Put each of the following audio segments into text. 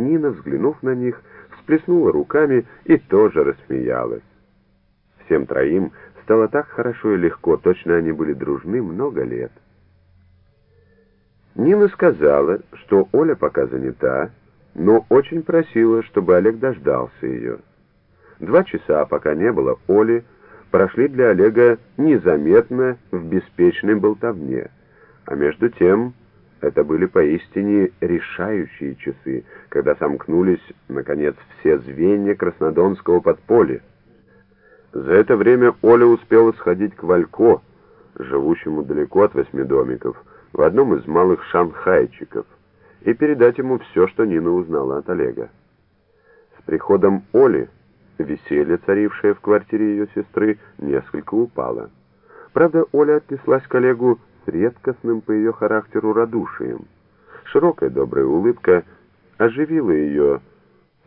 Нина, взглянув на них, всплеснула руками и тоже рассмеялась. Всем троим стало так хорошо и легко, точно они были дружны много лет. Нина сказала, что Оля пока занята, но очень просила, чтобы Олег дождался ее. Два часа, пока не было Оли, прошли для Олега незаметно в беспечной болтовне, а между тем это были поистине решающие часы, когда сомкнулись, наконец, все звенья краснодонского подполья. За это время Оля успела сходить к Валько, живущему далеко от восьми домиков, в одном из малых шанхайчиков, и передать ему все, что Нина узнала от Олега. С приходом Оли веселье, царившее в квартире ее сестры, несколько упало. Правда, Оля отнеслась к Олегу редкостным по ее характеру радушием. Широкая добрая улыбка оживила ее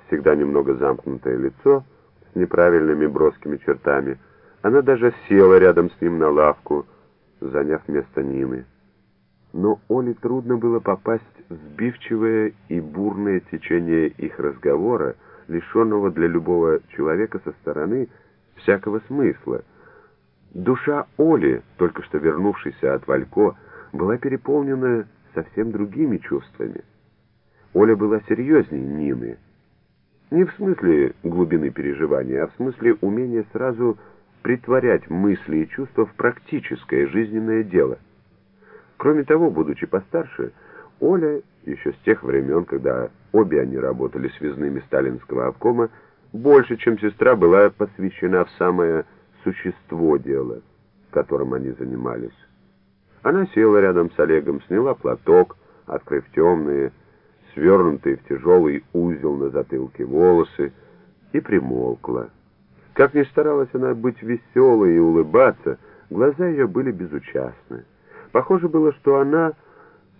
всегда немного замкнутое лицо с неправильными броскими чертами. Она даже села рядом с ним на лавку, заняв место Нины. Но Оле трудно было попасть в сбивчивое и бурное течение их разговора, лишенного для любого человека со стороны всякого смысла — Душа Оли, только что вернувшейся от Валько, была переполнена совсем другими чувствами. Оля была серьезнее Нины. Не в смысле глубины переживания, а в смысле умения сразу притворять мысли и чувства в практическое жизненное дело. Кроме того, будучи постарше, Оля, еще с тех времен, когда обе они работали связными сталинского обкома, больше, чем сестра, была посвящена в самое существо дела, которым они занимались. Она села рядом с Олегом, сняла платок, открыв темные, свернутые в тяжелый узел на затылке волосы, и примолкла. Как ни старалась она быть веселой и улыбаться, глаза ее были безучастны. Похоже было, что она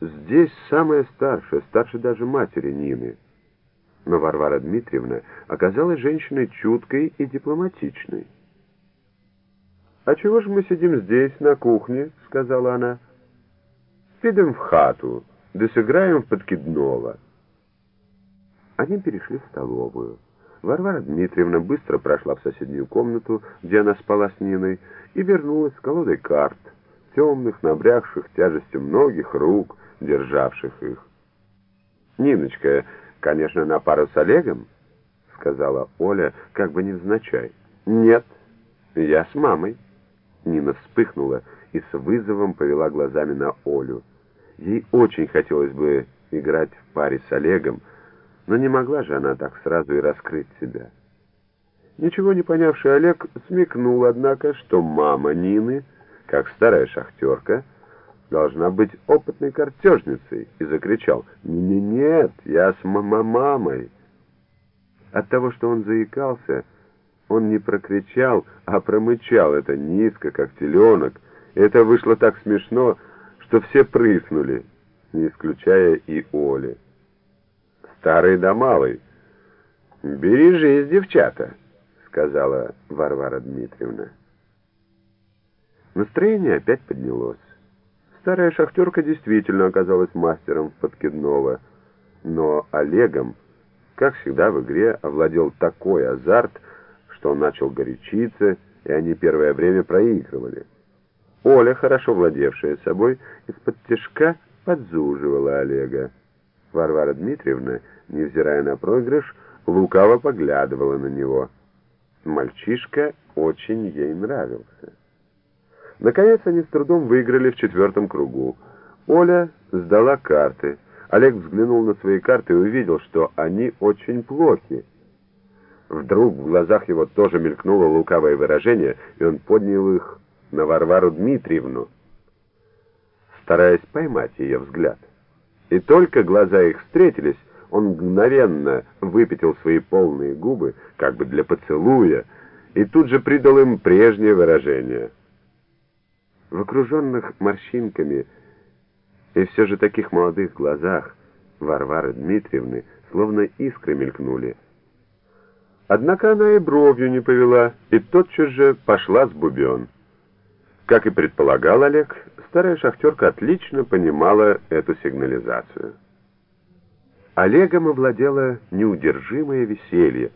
здесь самая старшая, старше даже матери Нины. Но Варвара Дмитриевна оказалась женщиной чуткой и дипломатичной. «А чего же мы сидим здесь, на кухне?» — сказала она. «Підем в хату, да сыграем в подкидного». Они перешли в столовую. Варвара Дмитриевна быстро прошла в соседнюю комнату, где она спала с Ниной, и вернулась с колодой карт, темных, набрякших тяжестью многих рук, державших их. «Ниночка, конечно, на пару с Олегом?» — сказала Оля, как бы невзначай. «Нет, я с мамой». Нина вспыхнула и с вызовом повела глазами на Олю. Ей очень хотелось бы играть в паре с Олегом, но не могла же она так сразу и раскрыть себя. Ничего не понявший Олег смекнул, однако, что мама Нины, как старая шахтерка, должна быть опытной картежницей, и закричал «Не, «Нет, я с мамой». От того, что он заикался, он не прокричал, а промычал это низко, как теленок. Это вышло так смешно, что все прыснули, не исключая и Оли. «Старый да малый, бережись, девчата», — сказала Варвара Дмитриевна. Настроение опять поднялось. Старая шахтерка действительно оказалась мастером подкидного, но Олегом, как всегда в игре, овладел такой азарт, что он начал горячиться, и они первое время проигрывали. Оля, хорошо владевшая собой, из-под тяжка подзуживала Олега. Варвара Дмитриевна, невзирая на проигрыш, лукаво поглядывала на него. Мальчишка очень ей нравился. Наконец они с трудом выиграли в четвертом кругу. Оля сдала карты. Олег взглянул на свои карты и увидел, что они очень плохи. Вдруг в глазах его тоже мелькнуло лукавое выражение, и он поднял их на Варвару Дмитриевну, стараясь поймать ее взгляд. И только глаза их встретились, он мгновенно выпятил свои полные губы, как бы для поцелуя, и тут же придал им прежнее выражение. В окруженных морщинками и все же таких молодых глазах Варвары Дмитриевны словно искры мелькнули, Однако она и бровью не повела, и тотчас же пошла с бубен. Как и предполагал Олег, старая шахтерка отлично понимала эту сигнализацию. Олегом овладело неудержимое веселье.